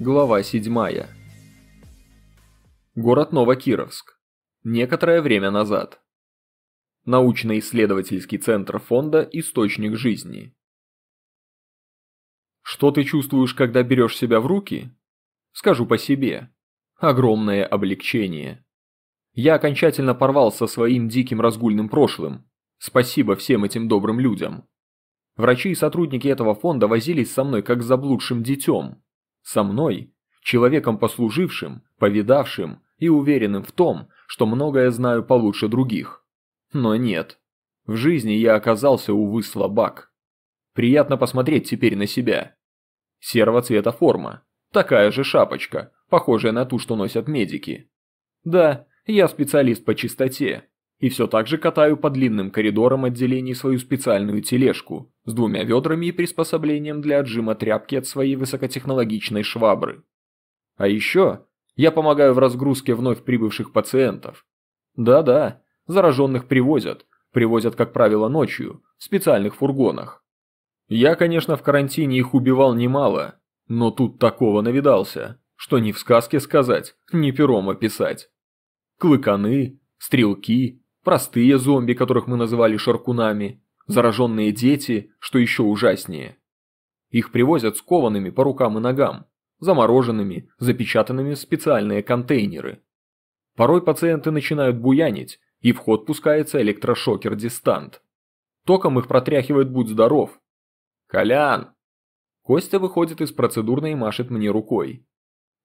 Глава 7. Город Новокировск. Некоторое время назад. Научно-исследовательский центр фонда «Источник жизни». Что ты чувствуешь, когда берешь себя в руки? Скажу по себе. Огромное облегчение. Я окончательно порвал со своим диким разгульным прошлым. Спасибо всем этим добрым людям. Врачи и сотрудники этого фонда возились со мной как с заблудшим детем. Со мной, человеком послужившим, повидавшим и уверенным в том, что многое знаю получше других. Но нет. В жизни я оказался, увы, слабак. Приятно посмотреть теперь на себя. Серого цвета форма. Такая же шапочка, похожая на ту, что носят медики. Да, я специалист по чистоте. И все так же катаю по длинным коридорам отделений свою специальную тележку с двумя ведрами и приспособлением для отжима тряпки от своей высокотехнологичной швабры. А еще я помогаю в разгрузке вновь прибывших пациентов. Да-да, зараженных привозят, привозят, как правило, ночью, в специальных фургонах. Я, конечно, в карантине их убивал немало, но тут такого навидался, что ни в сказке сказать, ни пером описать. Клыканы, стрелки, простые зомби, которых мы называли шаркунами, зараженные дети, что еще ужаснее. Их привозят скованными по рукам и ногам, замороженными, запечатанными в специальные контейнеры. Порой пациенты начинают буянить, и в ход пускается электрошокер-дистант. Током их протряхивает «Будь здоров». «Колян!» Костя выходит из процедурной и машет мне рукой.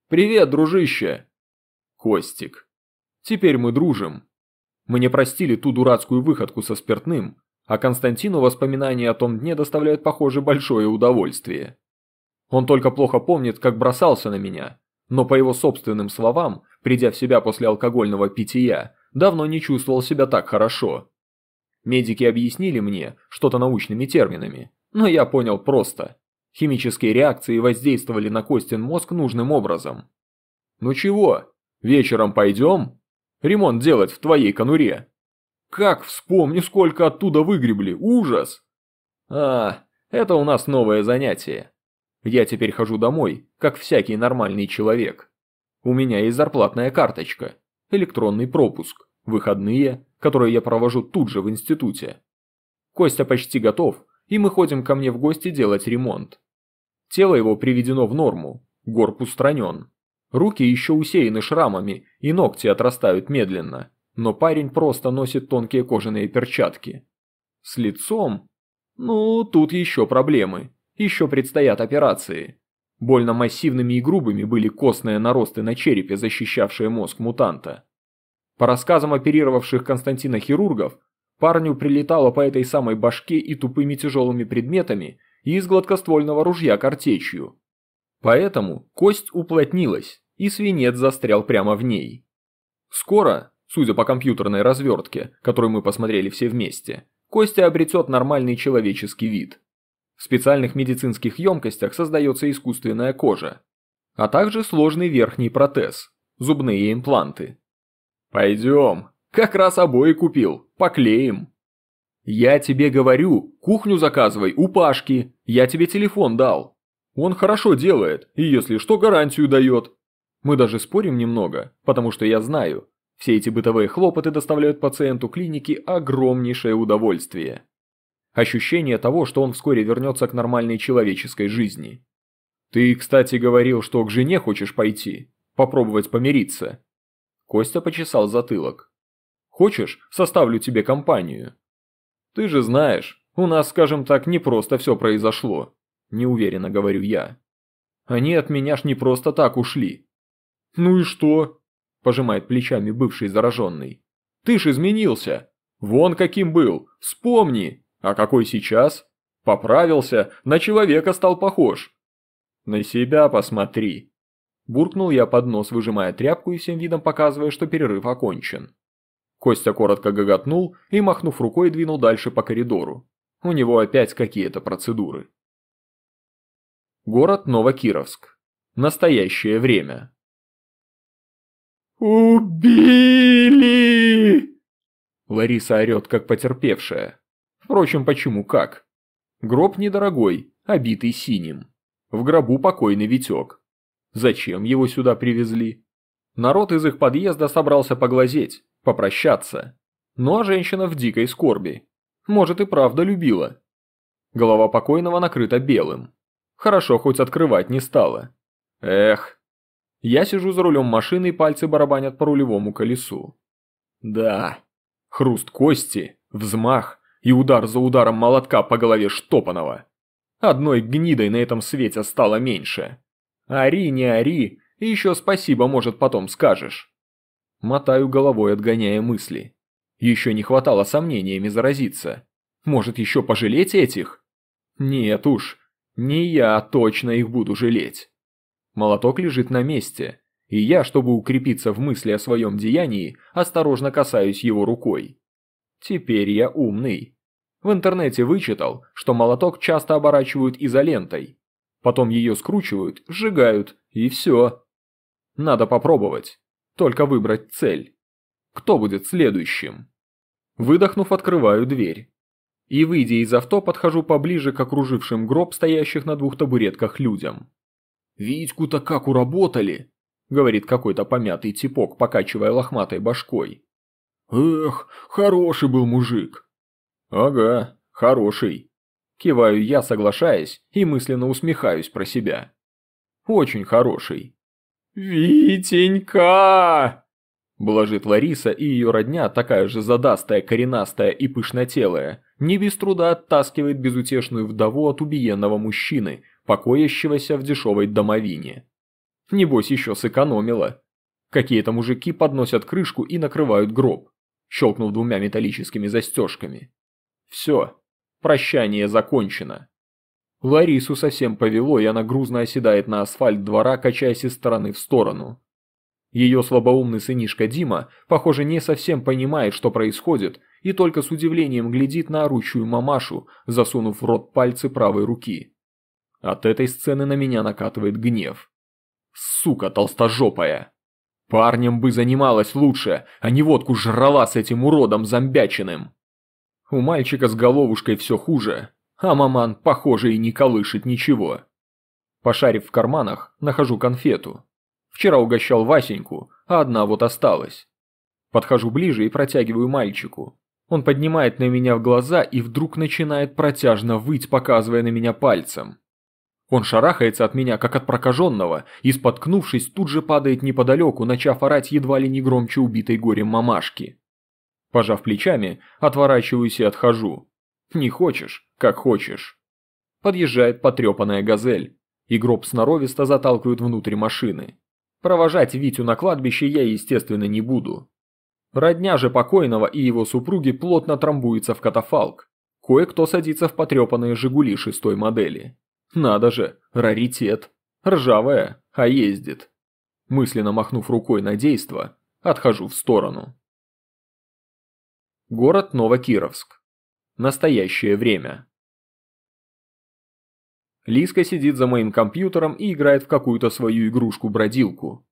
«Привет, дружище!» Костик. Теперь мы дружим. Мне простили ту дурацкую выходку со спиртным, а Константину воспоминания о том дне доставляют, похоже, большое удовольствие. Он только плохо помнит, как бросался на меня, но по его собственным словам, придя в себя после алкогольного питья, давно не чувствовал себя так хорошо. Медики объяснили мне что-то научными терминами, но я понял просто. Химические реакции воздействовали на Костин мозг нужным образом. «Ну чего, вечером пойдем? Ремонт делать в твоей конуре?» «Как вспомни, сколько оттуда выгребли, ужас!» «А, это у нас новое занятие. Я теперь хожу домой, как всякий нормальный человек. У меня есть зарплатная карточка, электронный пропуск, выходные, которые я провожу тут же в институте. Костя почти готов, и мы ходим ко мне в гости делать ремонт. Тело его приведено в норму, горб устранен. Руки еще усеяны шрамами, и ногти отрастают медленно, но парень просто носит тонкие кожаные перчатки. С лицом? Ну, тут еще проблемы. Еще предстоят операции. Больно массивными и грубыми были костные наросты на черепе, защищавшие мозг мутанта. По рассказам оперировавших Константина хирургов, парню прилетало по этой самой башке и тупыми тяжелыми предметами и из гладкоствольного ружья картечью. Поэтому кость уплотнилась, и свинец застрял прямо в ней. Скоро, судя по компьютерной развертке, которую мы посмотрели все вместе, Костя обретет нормальный человеческий вид. В специальных медицинских емкостях создается искусственная кожа, а также сложный верхний протез, зубные импланты. Пойдем, как раз обои купил, поклеим. Я тебе говорю, кухню заказывай у Пашки, я тебе телефон дал. Он хорошо делает, и если что, гарантию дает. Мы даже спорим немного, потому что я знаю, все эти бытовые хлопоты доставляют пациенту клиники огромнейшее удовольствие. Ощущение того, что он вскоре вернется к нормальной человеческой жизни. Ты, кстати, говорил, что к жене хочешь пойти, попробовать помириться. Костя почесал затылок. Хочешь, составлю тебе компанию? Ты же знаешь, у нас, скажем так, не просто все произошло. Неуверенно говорю я. Они от меня ж не просто так ушли. Ну и что? Пожимает плечами бывший зараженный. Ты ж изменился. Вон каким был. Вспомни. А какой сейчас? Поправился, на человека стал похож. На себя посмотри. Буркнул я под нос, выжимая тряпку и всем видом показывая, что перерыв окончен. Костя коротко гоготнул и, махнув рукой, двинул дальше по коридору. У него опять какие-то процедуры. Город Новокировск. Настоящее время. «Убили!» Лариса орет, как потерпевшая. Впрочем, почему как? Гроб недорогой, обитый синим. В гробу покойный Витек. Зачем его сюда привезли? Народ из их подъезда собрался поглазеть, попрощаться. Ну а женщина в дикой скорби. Может и правда любила. Голова покойного накрыта белым. Хорошо, хоть открывать не стала. Эх. Я сижу за рулем машины и пальцы барабанят по рулевому колесу. Да. Хруст кости, взмах и удар за ударом молотка по голове Штопанова. Одной гнидой на этом свете стало меньше. Ари, не ари, и еще спасибо, может, потом скажешь. Мотаю головой, отгоняя мысли. Еще не хватало сомнениями заразиться. Может, еще пожалеть этих? Нет уж, не я точно их буду жалеть. Молоток лежит на месте, и я, чтобы укрепиться в мысли о своем деянии, осторожно касаюсь его рукой. Теперь я умный. В интернете вычитал, что молоток часто оборачивают изолентой. Потом ее скручивают, сжигают, и все. Надо попробовать. Только выбрать цель. Кто будет следующим? Выдохнув, открываю дверь. И, выйдя из авто, подхожу поближе к окружившим гроб стоящих на двух табуретках людям. «Витьку-то как уработали!» – говорит какой-то помятый типок, покачивая лохматой башкой. «Эх, хороший был мужик!» «Ага, хороший!» Киваю я, соглашаясь, и мысленно усмехаюсь про себя. «Очень хороший!» «Витенька!» Блажит Лариса и ее родня, такая же задастая, коренастая и пышнотелая, не без труда оттаскивает безутешную вдову от убиенного мужчины, покоящегося в дешевой домовине. Небось еще сэкономила. Какие-то мужики подносят крышку и накрывают гроб, щелкнув двумя металлическими застежками. Все, прощание закончено. Ларису совсем повело, и она грузно оседает на асфальт двора, качаясь из стороны в сторону. Ее слабоумный сынишка Дима, похоже, не совсем понимает, что происходит, и только с удивлением глядит на орущую мамашу, засунув в рот пальцы правой руки. От этой сцены на меня накатывает гнев. Сука толстожопая. Парнем бы занималась лучше, а не водку жрала с этим уродом зомбячиным. У мальчика с головушкой все хуже, а маман, похоже, и не колышет ничего. Пошарив в карманах, нахожу конфету. Вчера угощал Васеньку, а одна вот осталась. Подхожу ближе и протягиваю мальчику. Он поднимает на меня в глаза и вдруг начинает протяжно выть, показывая на меня пальцем. Он шарахается от меня, как от прокаженного, и, споткнувшись, тут же падает неподалеку, начав орать едва ли не громче убитой горем мамашки. Пожав плечами, отворачиваюсь и отхожу. Не хочешь, как хочешь. Подъезжает потрепанная газель, и гроб сноровисто заталкивают внутрь машины. Провожать Витю на кладбище я, естественно, не буду. Родня же покойного и его супруги плотно трамбуется в катафалк. Кое-кто садится в потрепанные «Жигули» шестой модели. Надо же, раритет. Ржавая, а ездит. Мысленно махнув рукой на действо, отхожу в сторону. Город Новокировск. Настоящее время. Лиска сидит за моим компьютером и играет в какую-то свою игрушку-бродилку.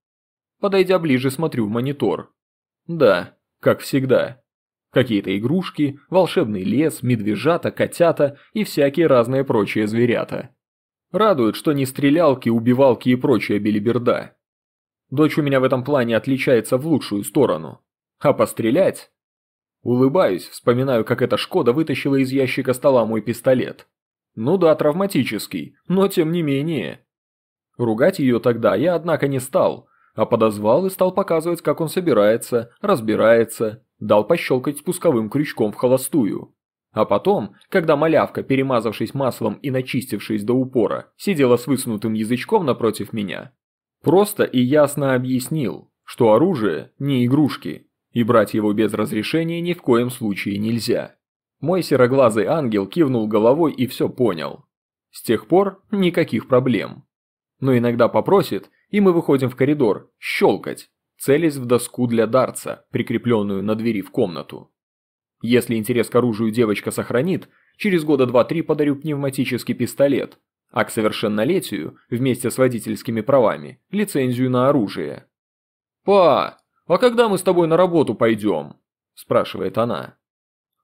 Подойдя ближе, смотрю в монитор. Да, как всегда. Какие-то игрушки, волшебный лес, медвежата, котята и всякие разные прочие зверята. Радует, что не стрелялки, убивалки и прочая белиберда. Дочь у меня в этом плане отличается в лучшую сторону. А пострелять? Улыбаюсь, вспоминаю, как эта Шкода вытащила из ящика стола мой пистолет. Ну да, травматический, но тем не менее. Ругать ее тогда я, однако, не стал, а подозвал и стал показывать, как он собирается, разбирается, дал пощелкать спусковым крючком в холостую. А потом, когда малявка, перемазавшись маслом и начистившись до упора, сидела с высунутым язычком напротив меня, просто и ясно объяснил, что оружие не игрушки, и брать его без разрешения ни в коем случае нельзя. Мой сероглазый ангел кивнул головой и все понял. С тех пор никаких проблем. Но иногда попросит, и мы выходим в коридор, щелкать, целясь в доску для дарца, прикрепленную на двери в комнату. Если интерес к оружию девочка сохранит, через года два-три подарю пневматический пистолет, а к совершеннолетию, вместе с водительскими правами, лицензию на оружие. «Па, а когда мы с тобой на работу пойдем?» – спрашивает она.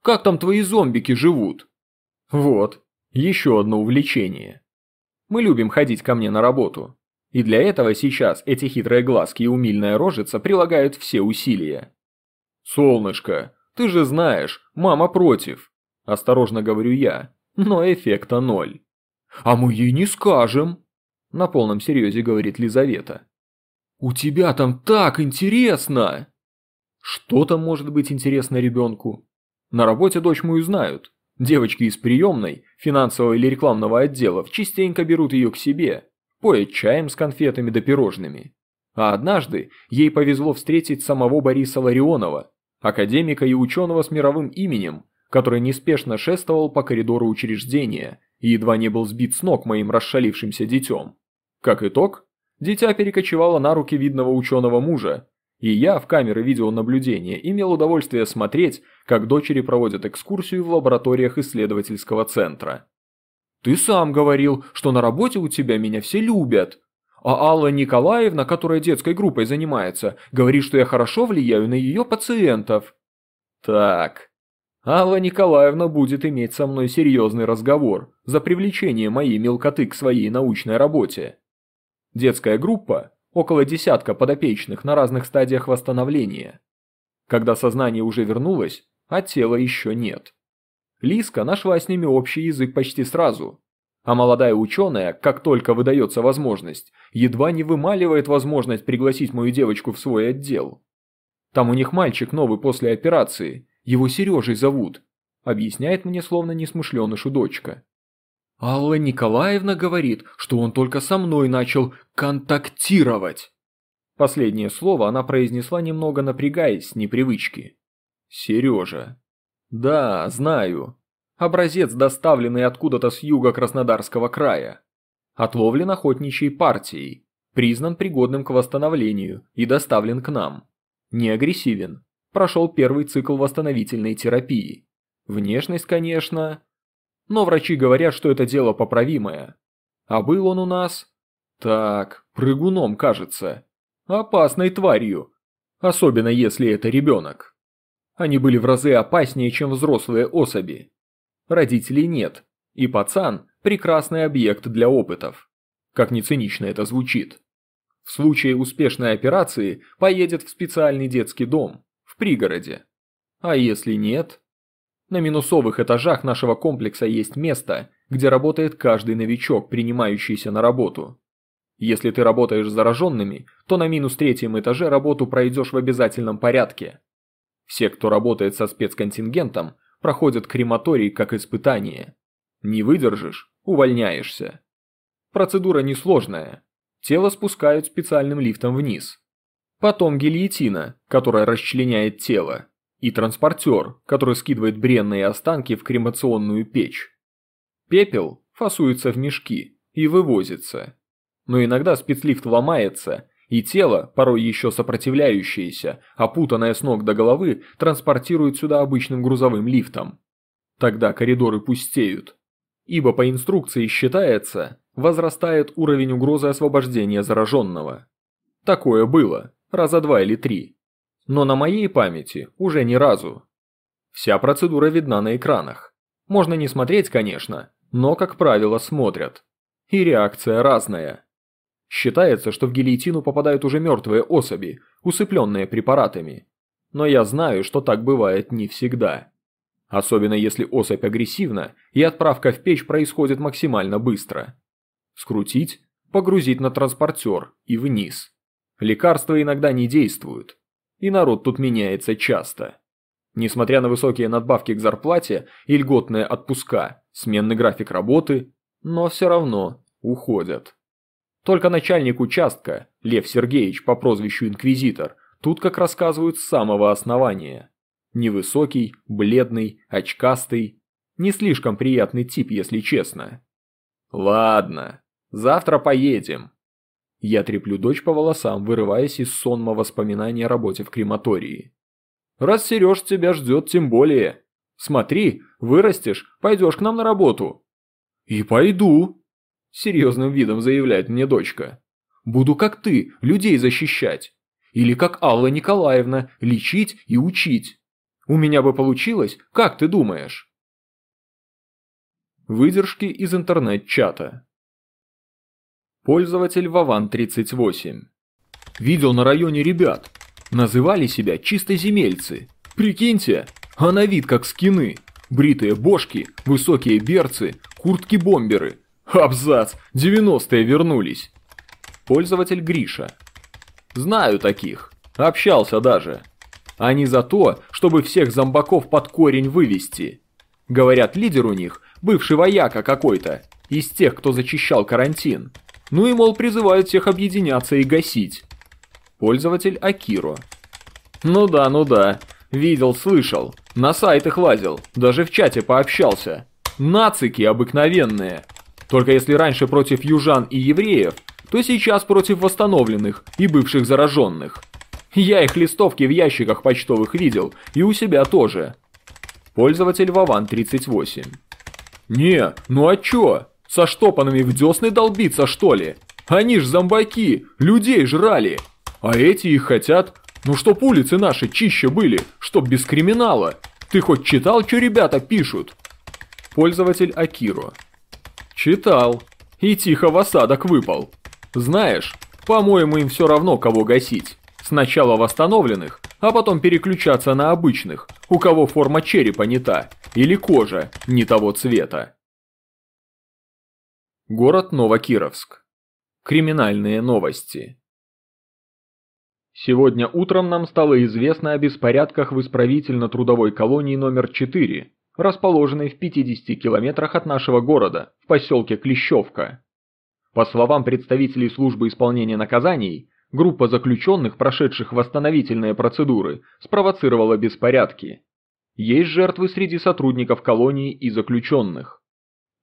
«Как там твои зомбики живут?» Вот, еще одно увлечение. Мы любим ходить ко мне на работу. И для этого сейчас эти хитрые глазки и умильная рожица прилагают все усилия. «Солнышко, ты же знаешь, мама против», – осторожно говорю я, но эффекта ноль. «А мы ей не скажем», – на полном серьезе говорит Лизавета. «У тебя там так интересно!» Что там может быть интересно ребенку? На работе дочь мою знают. Девочки из приемной, финансового или рекламного отделов частенько берут ее к себе, поят чаем с конфетами да пирожными. А однажды ей повезло встретить самого Бориса Ларионова, академика и ученого с мировым именем, который неспешно шествовал по коридору учреждения и едва не был сбит с ног моим расшалившимся детем. Как итог, дитя перекочевало на руки видного ученого мужа, и я в камеры видеонаблюдения имел удовольствие смотреть, как дочери проводят экскурсию в лабораториях исследовательского центра. «Ты сам говорил, что на работе у тебя меня все любят», а Алла Николаевна, которая детской группой занимается, говорит, что я хорошо влияю на ее пациентов. Так. Алла Николаевна будет иметь со мной серьезный разговор за привлечение моей мелкоты к своей научной работе. Детская группа – около десятка подопечных на разных стадиях восстановления. Когда сознание уже вернулось, а тела еще нет. Лиска нашла с ними общий язык почти сразу, а молодая ученая, как только выдается возможность, едва не вымаливает возможность пригласить мою девочку в свой отдел. Там у них мальчик новый после операции, его Сережей зовут, объясняет мне словно несмышленышу дочка. Алла Николаевна говорит, что он только со мной начал контактировать. Последнее слово она произнесла немного напрягаясь с непривычки. Сережа. Да, знаю. Образец, доставленный откуда-то с юга Краснодарского края. Отловлен охотничьей партией, признан пригодным к восстановлению и доставлен к нам. Не агрессивен. Прошел первый цикл восстановительной терапии. Внешность, конечно... Но врачи говорят, что это дело поправимое. А был он у нас... Так, прыгуном, кажется. Опасной тварью. Особенно если это ребенок. Они были в разы опаснее, чем взрослые особи родителей нет, и пацан – прекрасный объект для опытов. Как ни цинично это звучит. В случае успешной операции поедет в специальный детский дом, в пригороде. А если нет? На минусовых этажах нашего комплекса есть место, где работает каждый новичок, принимающийся на работу. Если ты работаешь с зараженными, то на минус третьем этаже работу пройдешь в обязательном порядке. Все, кто работает со спецконтингентом, проходят крематорий как испытание. Не выдержишь – увольняешься. Процедура несложная. Тело спускают специальным лифтом вниз. Потом гильотина, которая расчленяет тело. И транспортер, который скидывает бренные останки в кремационную печь. Пепел фасуется в мешки и вывозится. Но иногда спецлифт ломается, и тело, порой еще сопротивляющееся, опутанное с ног до головы, транспортируют сюда обычным грузовым лифтом. Тогда коридоры пустеют. Ибо по инструкции считается, возрастает уровень угрозы освобождения зараженного. Такое было, раза два или три. Но на моей памяти уже ни разу. Вся процедура видна на экранах. Можно не смотреть, конечно, но, как правило, смотрят. И реакция разная. Считается, что в гильотину попадают уже мертвые особи, усыпленные препаратами. Но я знаю, что так бывает не всегда. Особенно если особь агрессивна, и отправка в печь происходит максимально быстро. Скрутить, погрузить на транспортер и вниз. Лекарства иногда не действуют. И народ тут меняется часто. Несмотря на высокие надбавки к зарплате и льготные отпуска, сменный график работы, но все равно уходят. Только начальник участка, Лев Сергеевич по прозвищу Инквизитор, тут как рассказывают с самого основания. Невысокий, бледный, очкастый. Не слишком приятный тип, если честно. Ладно, завтра поедем. Я треплю дочь по волосам, вырываясь из сонма воспоминания о работе в крематории. Раз Сереж тебя ждет, тем более. Смотри, вырастешь, пойдешь к нам на работу. И пойду, серьезным видом заявляет мне дочка. Буду как ты, людей защищать. Или как Алла Николаевна, лечить и учить. У меня бы получилось, как ты думаешь? Выдержки из интернет-чата. Пользователь Вован38. Видел на районе ребят. Называли себя чистоземельцы. Прикиньте, а на вид как скины. Бритые бошки, высокие берцы, куртки-бомберы. Абзац, 90-е вернулись. Пользователь Гриша. Знаю таких. Общался даже. Они за то, чтобы всех зомбаков под корень вывести. Говорят, лидер у них – бывший вояка какой-то, из тех, кто зачищал карантин. Ну и, мол, призывают всех объединяться и гасить. Пользователь Акиро. Ну да, ну да. Видел, слышал. На сайтах лазил. Даже в чате пообщался. Нацики обыкновенные. Только если раньше против южан и евреев, то сейчас против восстановленных и бывших зараженных. Я их листовки в ящиках почтовых видел, и у себя тоже. Пользователь Вован38. Не, ну а чё? Со штопанами в десны долбиться, что ли? Они ж зомбаки, людей жрали. А эти их хотят, ну чтоб улицы наши чище были, чтоб без криминала. Ты хоть читал, что ребята пишут? Пользователь Акиро. Читал. И тихо в осадок выпал. Знаешь, по-моему, им все равно, кого гасить. Сначала восстановленных, а потом переключаться на обычных, у кого форма черепа не та, или кожа не того цвета. Город Новокировск. Криминальные новости. Сегодня утром нам стало известно о беспорядках в исправительно-трудовой колонии номер 4, расположенной в 50 километрах от нашего города, в поселке Клещевка. По словам представителей службы исполнения наказаний, группа заключенных, прошедших восстановительные процедуры, спровоцировала беспорядки. Есть жертвы среди сотрудников колонии и заключенных.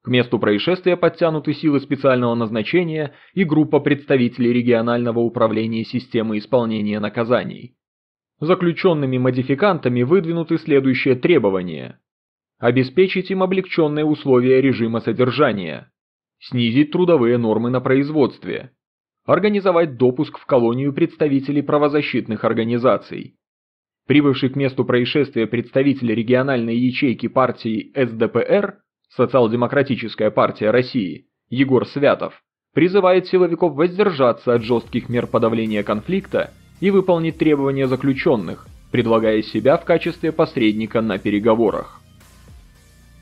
К месту происшествия подтянуты силы специального назначения и группа представителей регионального управления системы исполнения наказаний. Заключенными модификантами выдвинуты следующие требования. Обеспечить им облегченные условия режима содержания. Снизить трудовые нормы на производстве. Организовать допуск в колонию представителей правозащитных организаций. Прибывший к месту происшествия представитель региональной ячейки партии СДПР Социал-демократическая партия России, Егор Святов, призывает силовиков воздержаться от жестких мер подавления конфликта и выполнить требования заключенных, предлагая себя в качестве посредника на переговорах.